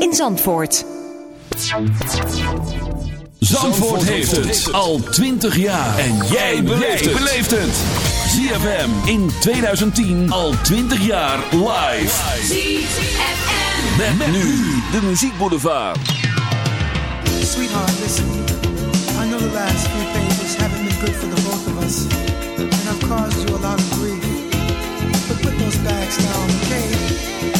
in Zandvoort. Zandvoort heeft het al 20 jaar. En jij beleeft het. ZFM in 2010 al 20 jaar live. ZFM. Met, met nu de muziekboulevard. Sweetheart, listen. I know the last few pages haven't been good for the both of us. And I've caused you a lot of grief. But put those bags down, okay?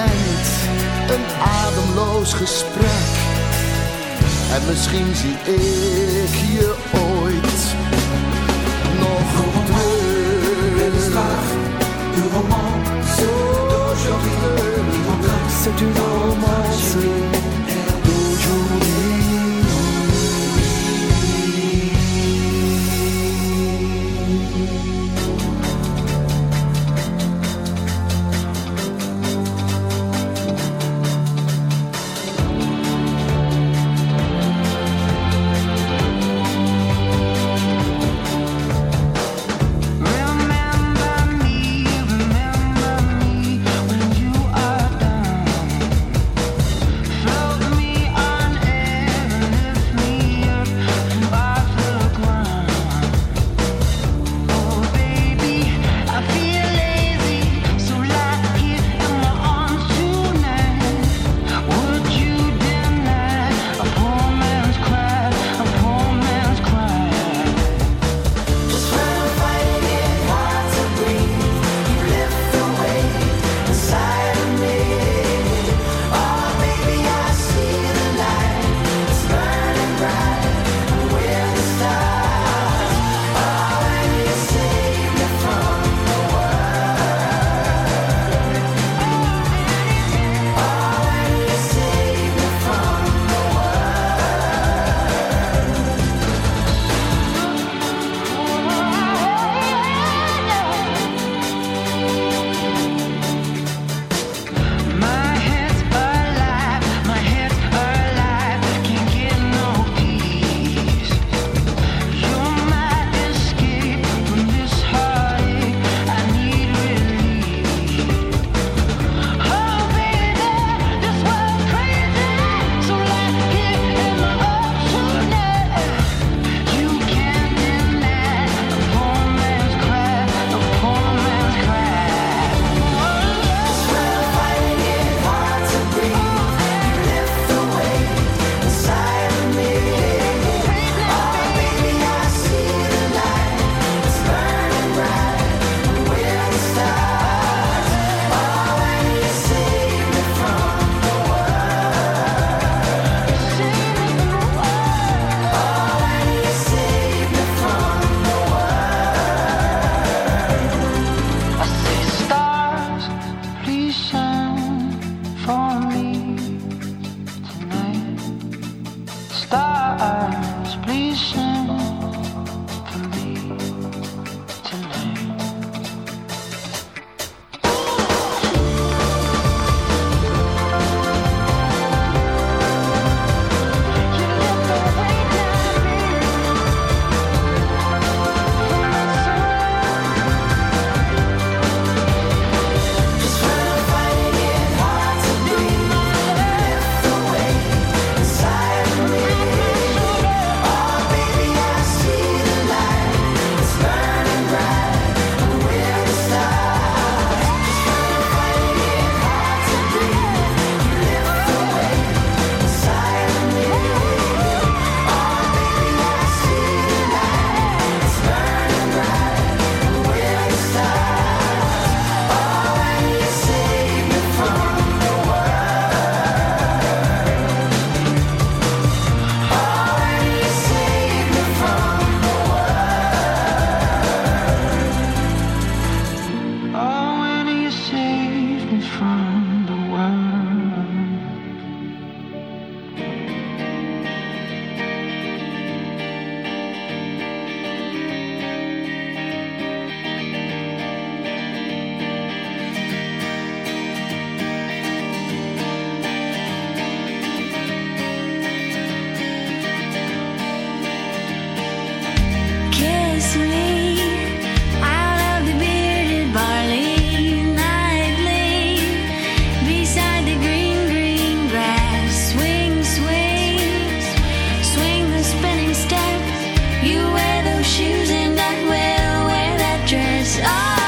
een ademloos gesprek. En misschien zie ik je star. wish I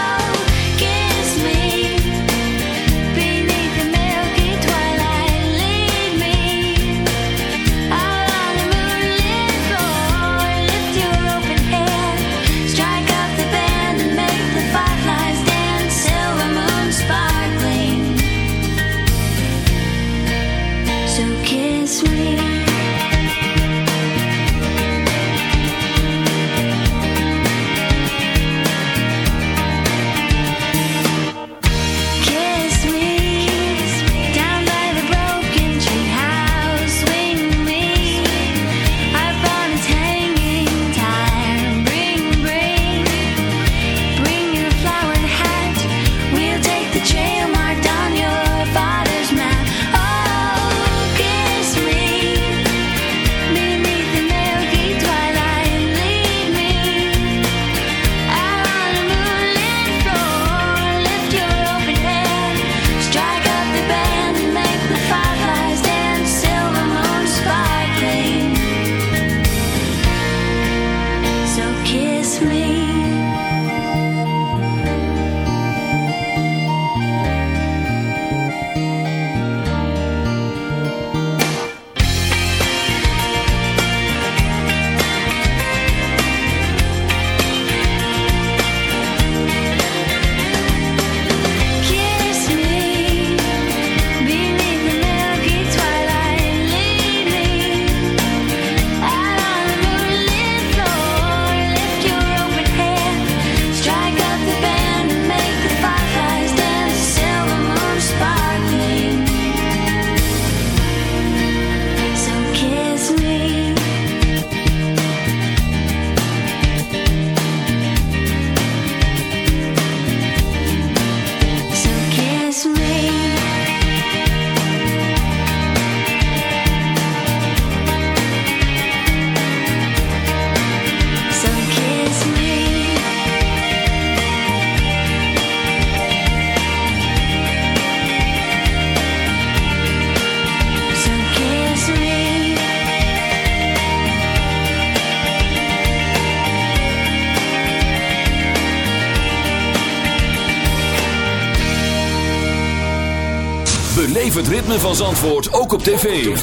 van Zandvoort ook op tv.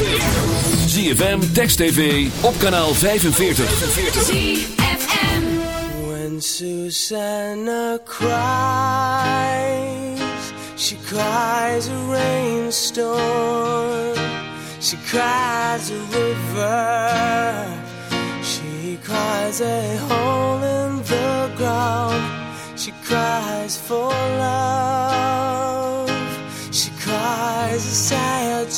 ZFM, Text TV, op kanaal 45. ZFM. When Susanna cries, she cries a rainstorm. She cries a river. She cries a hole in the ground. She cries for love.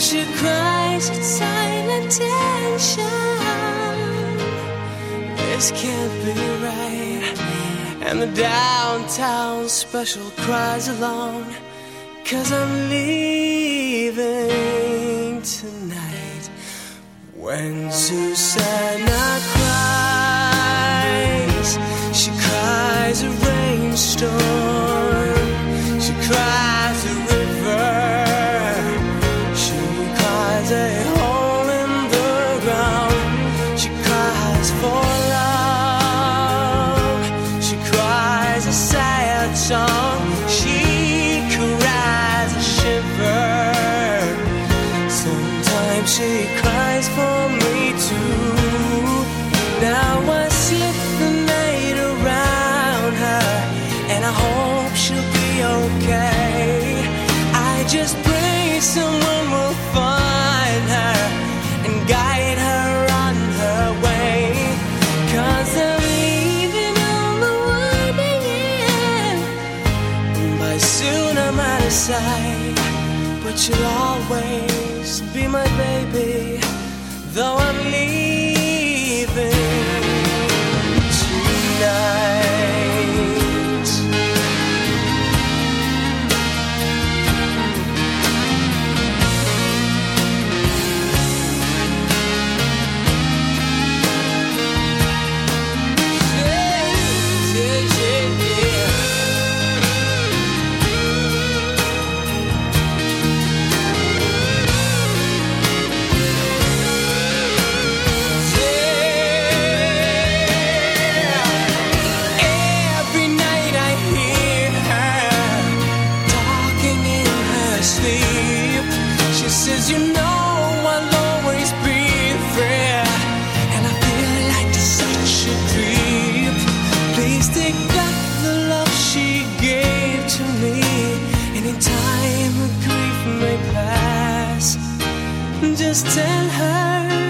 She cries in silent tension. This can't be right. And the downtown special cries along. Cause I'm leaving tonight. When Susanna but you'll Just tell her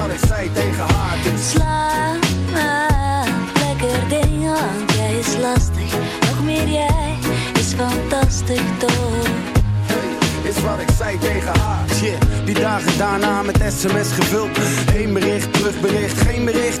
Wat ik zei tegen haar. Dus Slaap, lekker ding, want jij is lastig. Nog meer jij is fantastisch toch? is wat ik zei tegen haar. Shit, die dagen daarna met sms gevuld. Heen bericht, terugbericht, geen bericht.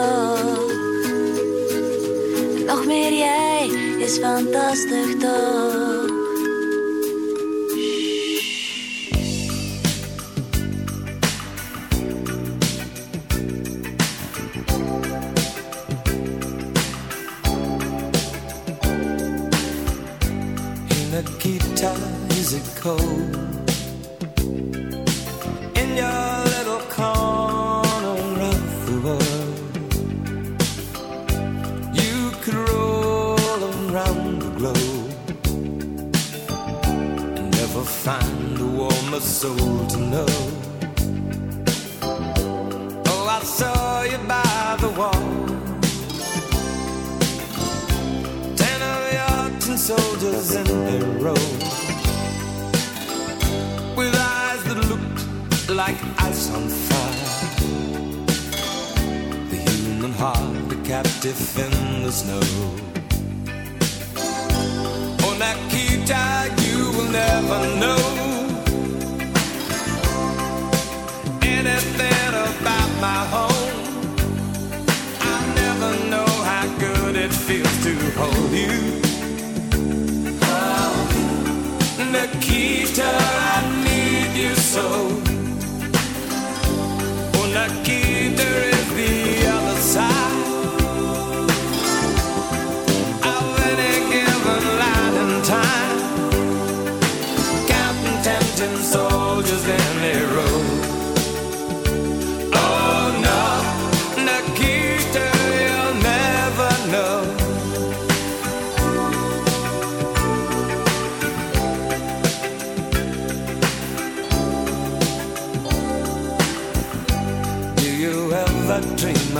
Jij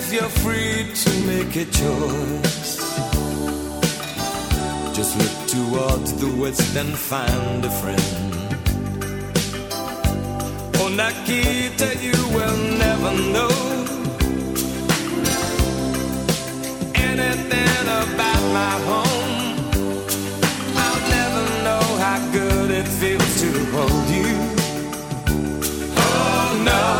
life, you're free to make a choice. Just look towards the west and find a friend. Oh, On Akita, you will never know anything about my home. I'll never know how good it feels to hold you. Oh no.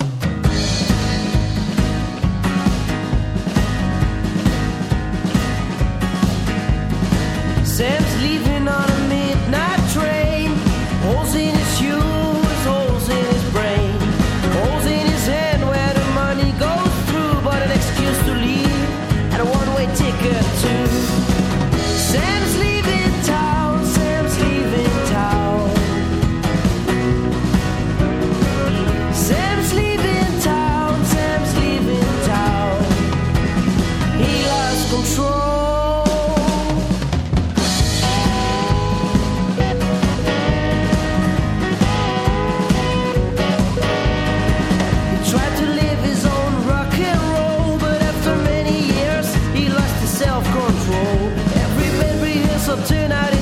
control. Every memory is a tonight.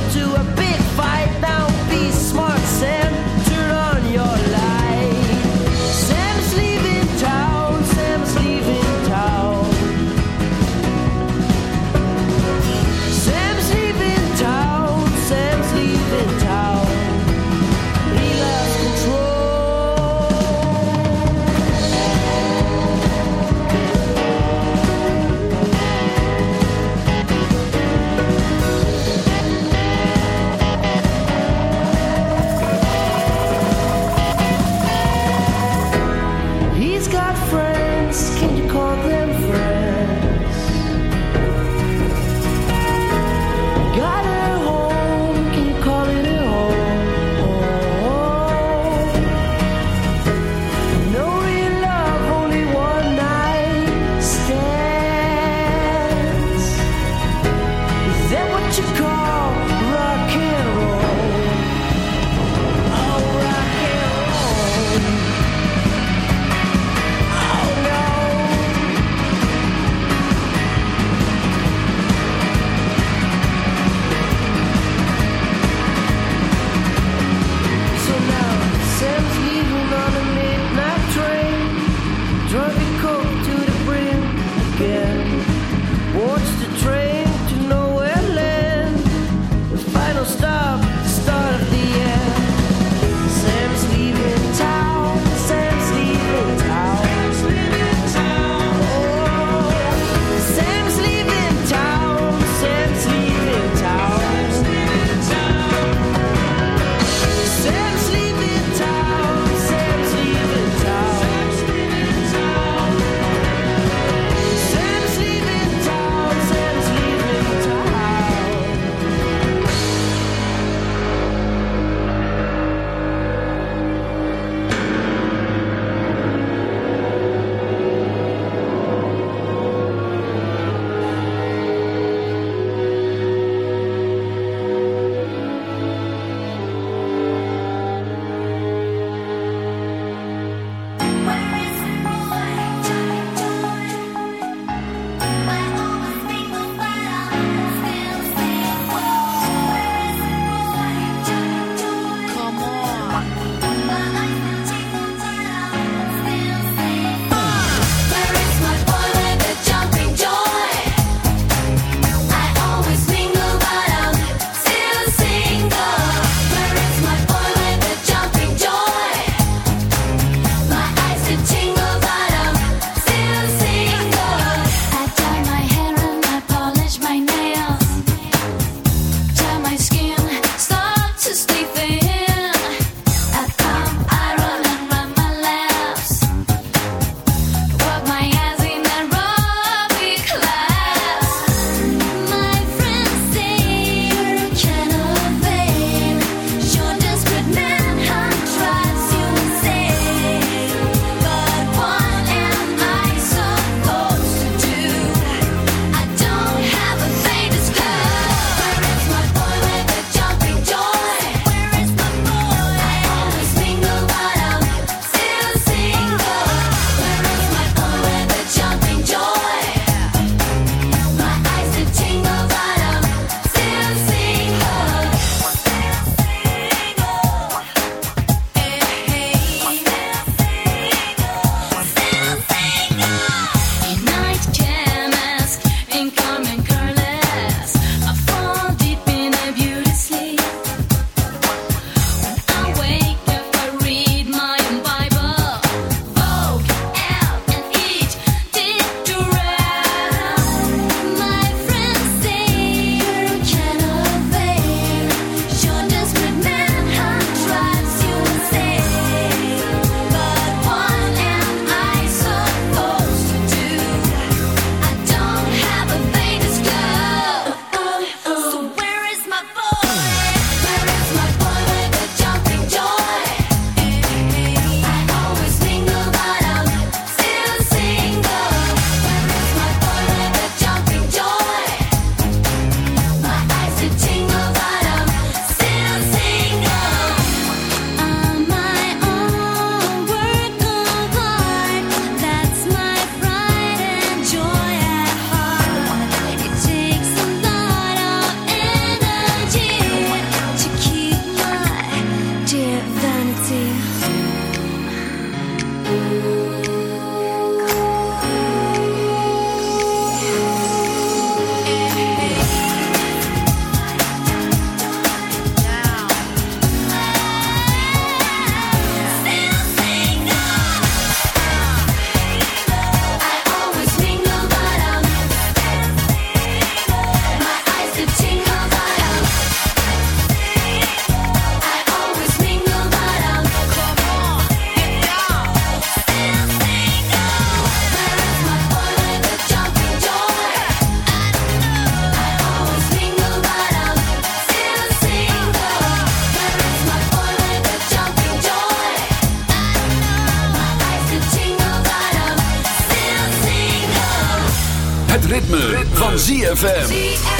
Van ZFM. ZFM.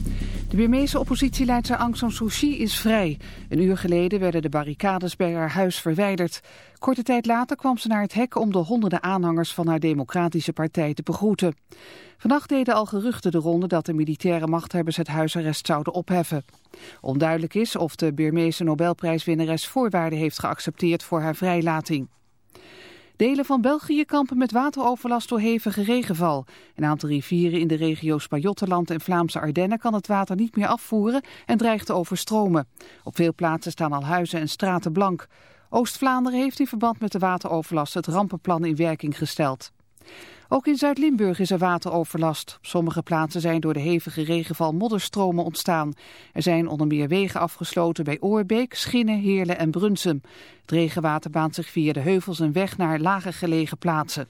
De Birmeese oppositieleidster Aung San Suu Kyi is vrij. Een uur geleden werden de barricades bij haar huis verwijderd. Korte tijd later kwam ze naar het hek om de honderden aanhangers van haar democratische partij te begroeten. Vannacht deden al geruchten de ronde dat de militaire machthebbers het huisarrest zouden opheffen. Onduidelijk is of de Birmeese Nobelprijswinnares voorwaarden heeft geaccepteerd voor haar vrijlating. Delen van België kampen met wateroverlast door hevige regenval. Een aantal rivieren in de regio's Pajottenland en Vlaamse Ardennen kan het water niet meer afvoeren en dreigt te overstromen. Op veel plaatsen staan al huizen en straten blank. Oost-Vlaanderen heeft in verband met de wateroverlast het rampenplan in werking gesteld. Ook in Zuid-Limburg is er wateroverlast. Op sommige plaatsen zijn door de hevige regenval modderstromen ontstaan. Er zijn onder meer wegen afgesloten bij Oorbeek, Schinnen, Heerlen en Brunsum. Het regenwater baant zich via de heuvels een weg naar lager gelegen plaatsen.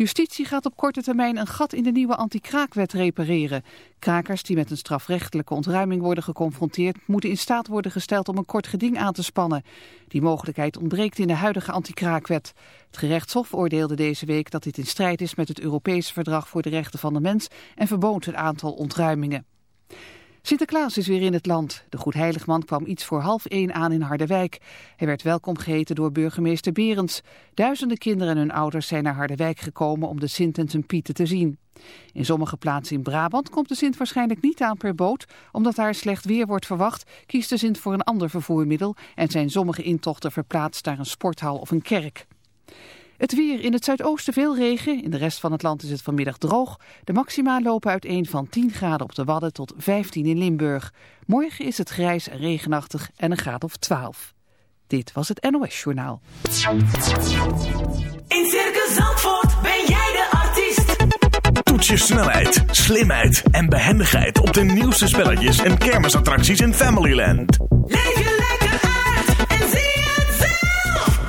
Justitie gaat op korte termijn een gat in de nieuwe anti-kraakwet repareren. Krakers die met een strafrechtelijke ontruiming worden geconfronteerd... moeten in staat worden gesteld om een kort geding aan te spannen. Die mogelijkheid ontbreekt in de huidige anti-kraakwet. Het gerechtshof oordeelde deze week dat dit in strijd is met het Europese Verdrag voor de Rechten van de Mens... en verbood een aantal ontruimingen. Sinterklaas is weer in het land. De Goedheiligman kwam iets voor half één aan in Harderwijk. Hij werd welkom geheten door burgemeester Berends. Duizenden kinderen en hun ouders zijn naar Harderwijk gekomen om de Sint en zijn Pieten te zien. In sommige plaatsen in Brabant komt de Sint waarschijnlijk niet aan per boot. Omdat daar slecht weer wordt verwacht, kiest de Sint voor een ander vervoermiddel... en zijn sommige intochten verplaatst naar een sporthal of een kerk. Het weer in het zuidoosten veel regen. In de rest van het land is het vanmiddag droog. De maxima lopen uiteen van 10 graden op de Wadden tot 15 in Limburg. Morgen is het grijs en regenachtig en een graad of 12. Dit was het NOS Journaal. In Circus Zandvoort ben jij de artiest. Toets je snelheid, slimheid en behendigheid op de nieuwste spelletjes en kermisattracties in Familyland. Leef je lekker